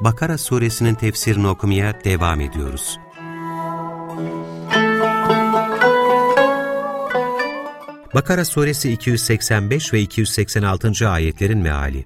Bakara suresinin tefsirini okumaya devam ediyoruz. Bakara suresi 285 ve 286. ayetlerin meali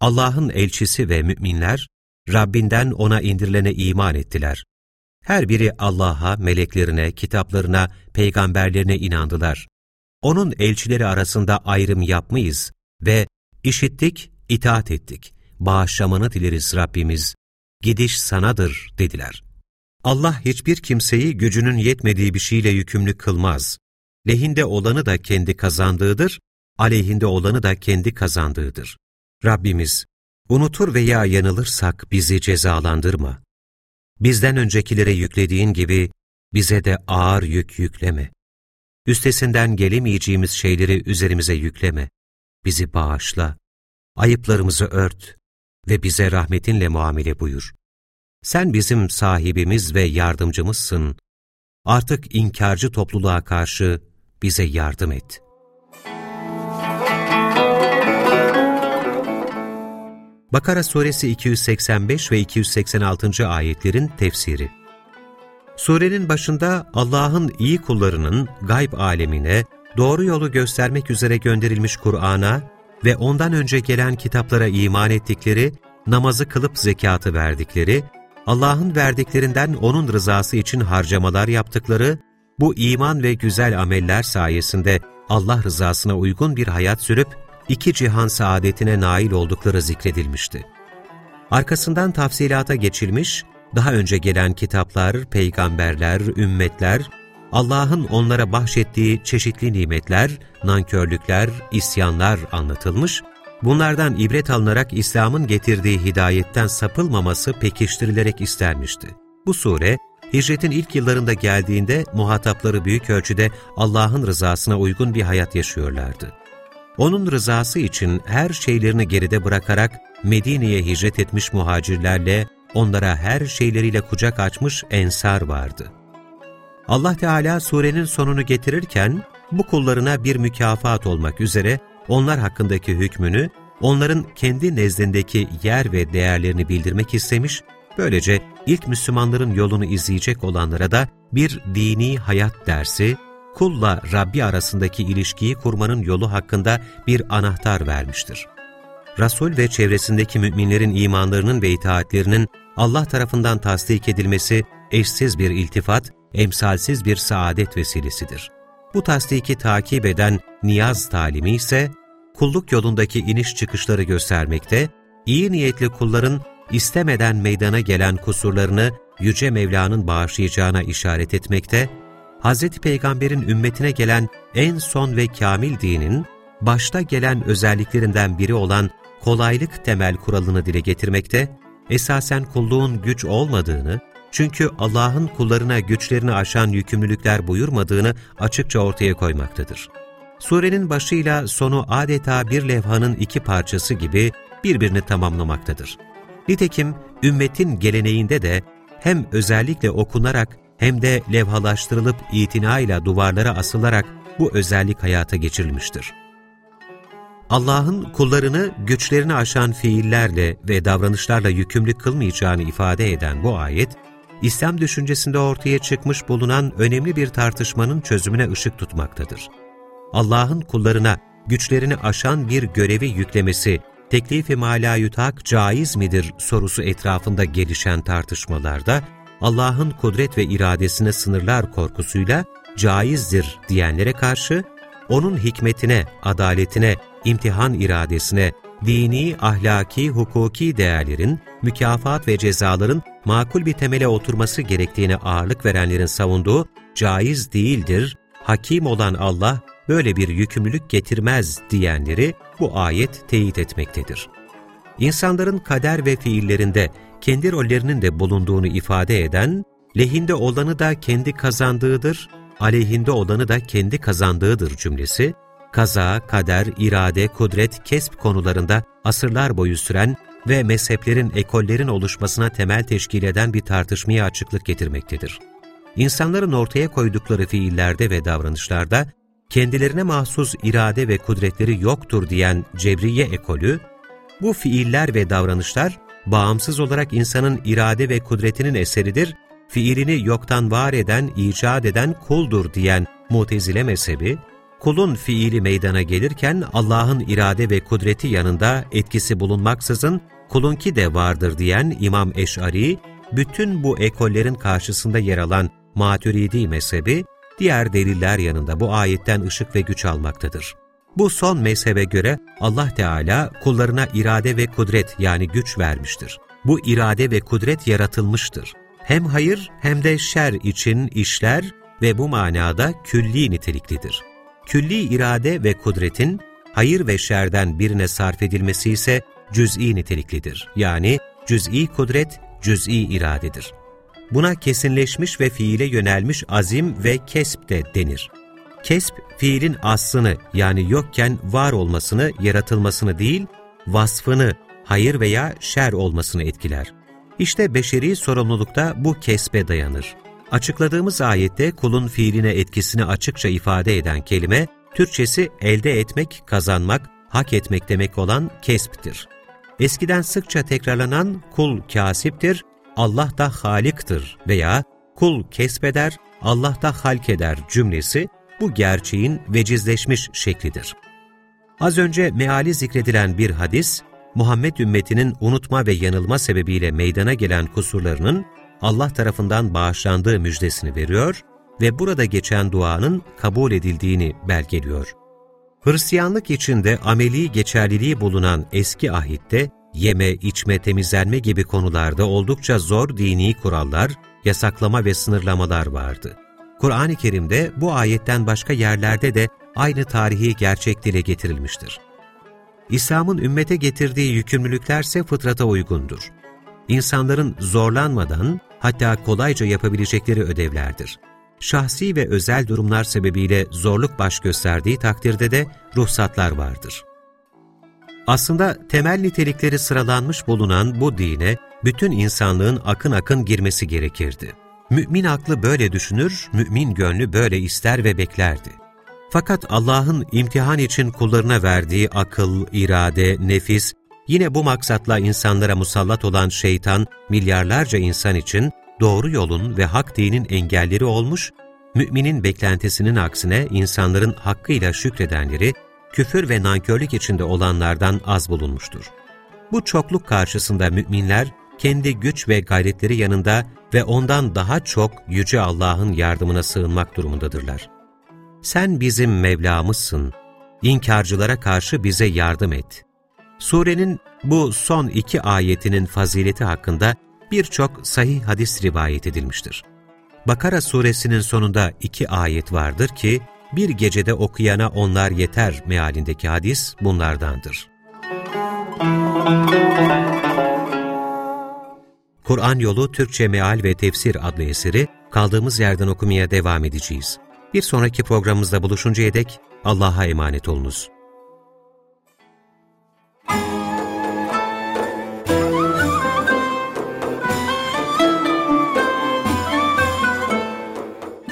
Allah'ın elçisi ve müminler, Rabbinden ona indirilene iman ettiler. Her biri Allah'a, meleklerine, kitaplarına, peygamberlerine inandılar. Onun elçileri arasında ayrım yapmayız ve işittik, itaat ettik. Bağışlamanı dileriz Rabbimiz. Gidiş sanadır dediler. Allah hiçbir kimseyi gücünün yetmediği bir şeyle yükümlü kılmaz. Lehinde olanı da kendi kazandığıdır, aleyhinde olanı da kendi kazandığıdır. Rabbimiz, unutur veya yanılırsak bizi cezalandırma. Bizden öncekilere yüklediğin gibi bize de ağır yük yükleme. Üstesinden gelemeyeceğimiz şeyleri üzerimize yükleme. Bizi bağışla, ayıplarımızı ört ve bize rahmetinle muamele buyur. Sen bizim sahibimiz ve yardımcımızsın. Artık inkarcı topluluğa karşı bize yardım et. Bakara Suresi 285 ve 286. ayetlerin tefsiri Surenin başında Allah'ın iyi kullarının gayb alemine, doğru yolu göstermek üzere gönderilmiş Kur'an'a ve ondan önce gelen kitaplara iman ettikleri, namazı kılıp zekatı verdikleri, Allah'ın verdiklerinden O'nun rızası için harcamalar yaptıkları, bu iman ve güzel ameller sayesinde Allah rızasına uygun bir hayat sürüp, iki cihan saadetine nail oldukları zikredilmişti. Arkasından tafsilata geçilmiş, daha önce gelen kitaplar, peygamberler, ümmetler, Allah'ın onlara bahşettiği çeşitli nimetler, nankörlükler, isyanlar anlatılmış, bunlardan ibret alınarak İslam'ın getirdiği hidayetten sapılmaması pekiştirilerek istenmişti. Bu sure, hicretin ilk yıllarında geldiğinde muhatapları büyük ölçüde Allah'ın rızasına uygun bir hayat yaşıyorlardı. Onun rızası için her şeylerini geride bırakarak Medine'ye hicret etmiş muhacirlerle onlara her şeyleriyle kucak açmış ensar vardı. Allah Teala surenin sonunu getirirken bu kullarına bir mükafat olmak üzere onlar hakkındaki hükmünü, onların kendi nezdindeki yer ve değerlerini bildirmek istemiş, böylece ilk Müslümanların yolunu izleyecek olanlara da bir dini hayat dersi, kulla Rabbi arasındaki ilişkiyi kurmanın yolu hakkında bir anahtar vermiştir. Resul ve çevresindeki müminlerin imanlarının ve itaatlerinin Allah tarafından tasdik edilmesi eşsiz bir iltifat, emsalsiz bir saadet vesilesidir. Bu tasdiki takip eden niyaz talimi ise, kulluk yolundaki iniş çıkışları göstermekte, iyi niyetli kulların istemeden meydana gelen kusurlarını Yüce Mevla'nın bağışlayacağına işaret etmekte, Hz. Peygamber'in ümmetine gelen en son ve kamil dinin, başta gelen özelliklerinden biri olan kolaylık temel kuralını dile getirmekte, esasen kulluğun güç olmadığını, çünkü Allah'ın kullarına güçlerini aşan yükümlülükler buyurmadığını açıkça ortaya koymaktadır. Surenin başıyla sonu adeta bir levhanın iki parçası gibi birbirini tamamlamaktadır. Nitekim ümmetin geleneğinde de hem özellikle okunarak hem de levhalaştırılıp itinayla duvarlara asılarak bu özellik hayata geçirilmiştir. Allah'ın kullarını güçlerini aşan fiillerle ve davranışlarla yükümlü kılmayacağını ifade eden bu ayet, İslam düşüncesinde ortaya çıkmış bulunan önemli bir tartışmanın çözümüne ışık tutmaktadır. Allah'ın kullarına güçlerini aşan bir görevi yüklemesi, teklifi malayutak caiz midir sorusu etrafında gelişen tartışmalarda, Allah'ın kudret ve iradesine sınırlar korkusuyla caizdir diyenlere karşı, onun hikmetine, adaletine, imtihan iradesine, dini, ahlaki, hukuki değerlerin, mükafat ve cezaların makul bir temele oturması gerektiğine ağırlık verenlerin savunduğu caiz değildir, hakim olan Allah böyle bir yükümlülük getirmez diyenleri bu ayet teyit etmektedir. İnsanların kader ve fiillerinde kendi rollerinin de bulunduğunu ifade eden, lehinde olanı da kendi kazandığıdır, aleyhinde olanı da kendi kazandığıdır cümlesi, kaza, kader, irade, kudret, kesp konularında asırlar boyu süren ve mezheplerin, ekollerin oluşmasına temel teşkil eden bir tartışmaya açıklık getirmektedir. İnsanların ortaya koydukları fiillerde ve davranışlarda kendilerine mahsus irade ve kudretleri yoktur diyen Cebriye ekolü, bu fiiller ve davranışlar bağımsız olarak insanın irade ve kudretinin eseridir, fiilini yoktan var eden, icat eden kuldur diyen Mutezile mezhebi, kulun fiili meydana gelirken Allah'ın irade ve kudreti yanında etkisi bulunmaksızın kulunki de vardır diyen İmam Eş'ari, bütün bu ekollerin karşısında yer alan Maturidi mezhebi, diğer deliller yanında bu ayetten ışık ve güç almaktadır. Bu son mezhebe göre Allah Teala kullarına irade ve kudret yani güç vermiştir. Bu irade ve kudret yaratılmıştır. Hem hayır hem de şer için işler ve bu manada külli niteliklidir. Külli irade ve kudretin hayır ve şerden birine sarf edilmesi ise cüz'i niteliklidir. Yani cüz'i kudret, cüz'i iradedir. Buna kesinleşmiş ve fiile yönelmiş azim ve kesp de denir. Kesp, fiilin aslını yani yokken var olmasını, yaratılmasını değil, vasfını, hayır veya şer olmasını etkiler. İşte beşeri sorumlulukta bu kesbe dayanır. Açıkladığımız ayette kulun fiiline etkisini açıkça ifade eden kelime, Türkçesi elde etmek, kazanmak, hak etmek demek olan kesptir. Eskiden sıkça tekrarlanan kul kasiptir, Allah da haliktir veya kul kesbeder, Allah da halk eder cümlesi bu gerçeğin vecizleşmiş şeklidir. Az önce meali zikredilen bir hadis, Muhammed ümmetinin unutma ve yanılma sebebiyle meydana gelen kusurlarının Allah tarafından bağışlandığı müjdesini veriyor ve burada geçen duanın kabul edildiğini belgeliyor. Hristiyanlık içinde ameli geçerliliği bulunan eski ahitte yeme, içme, temizlenme gibi konularda oldukça zor dini kurallar, yasaklama ve sınırlamalar vardı. Kur'an-ı Kerim'de bu ayetten başka yerlerde de aynı tarihi gerçek dile getirilmiştir. İslam'ın ümmete getirdiği yükümlülüklerse fıtrata uygundur. İnsanların zorlanmadan, hatta kolayca yapabilecekleri ödevlerdir. Şahsi ve özel durumlar sebebiyle zorluk baş gösterdiği takdirde de ruhsatlar vardır. Aslında temel nitelikleri sıralanmış bulunan bu dine bütün insanlığın akın akın girmesi gerekirdi. Mümin aklı böyle düşünür, mümin gönlü böyle ister ve beklerdi. Fakat Allah'ın imtihan için kullarına verdiği akıl, irade, nefis, yine bu maksatla insanlara musallat olan şeytan, milyarlarca insan için doğru yolun ve hak dinin engelleri olmuş, müminin beklentisinin aksine insanların hakkıyla şükredenleri, küfür ve nankörlük içinde olanlardan az bulunmuştur. Bu çokluk karşısında müminler, kendi güç ve gayretleri yanında ve ondan daha çok Yüce Allah'ın yardımına sığınmak durumundadırlar. Sen bizim Mevlamızsın, inkarcılara karşı bize yardım et. Surenin bu son iki ayetinin fazileti hakkında birçok sahih hadis rivayet edilmiştir. Bakara suresinin sonunda iki ayet vardır ki, bir gecede okuyana onlar yeter mealindeki hadis bunlardandır. Kur'an Yolu Türkçe Meal ve Tefsir adlı eseri kaldığımız yerden okumaya devam edeceğiz. Bir sonraki programımızda buluşuncaya dek Allah'a emanet olunuz.